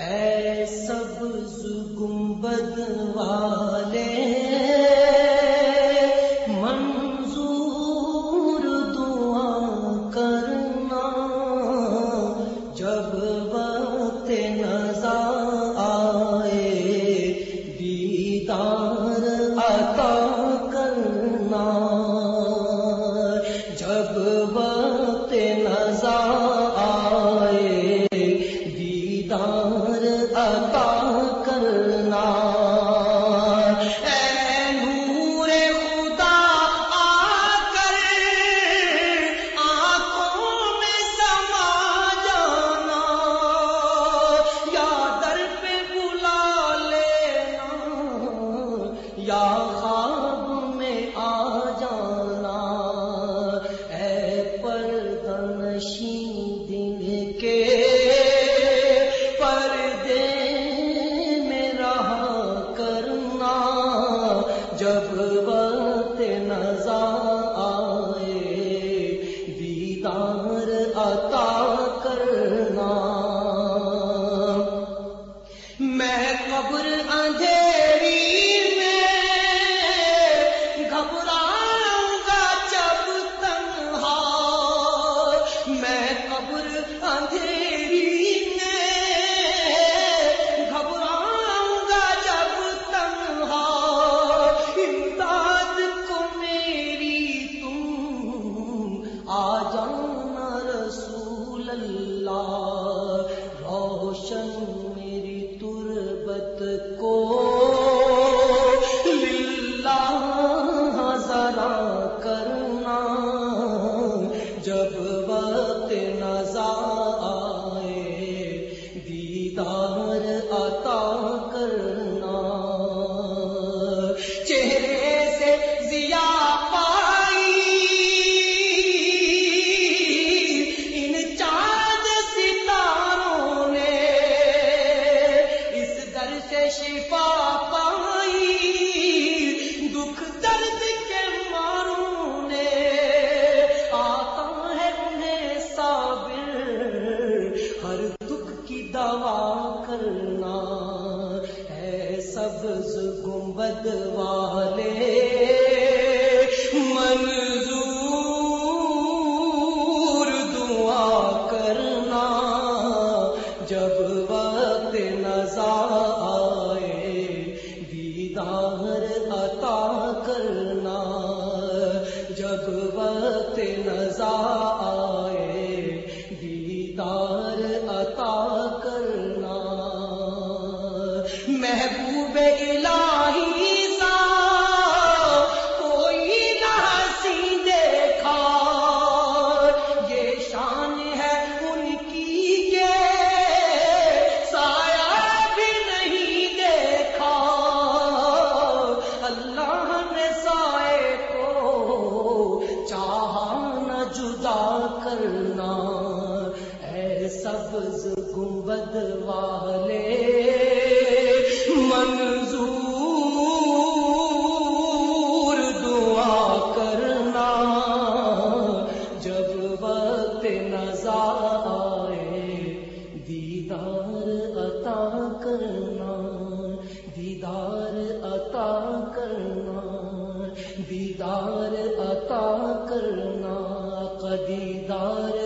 اے سبز گنبد والا خواب میں آ جانا۔ اے پردنشی دن کے پردے میں رہا کرنا۔ جب وقت نظر میری تربت کو للہ ذرا کرنا جب وقت نظا آئے دیدار عطا کر شفا پائی، دکھ درد کے ماروں نے۔ آتا ہے انہیں صابر، ہر دکھ کی دوا کرنا۔ ہے سبز گنبد والے دیدار عطا سبز گنبد والے منظور دعا کرنا جب وقت نظر آئے دیدار عطا کرنا، دیدار عطا کرنا، دیدار عطا کرنا، قدیدار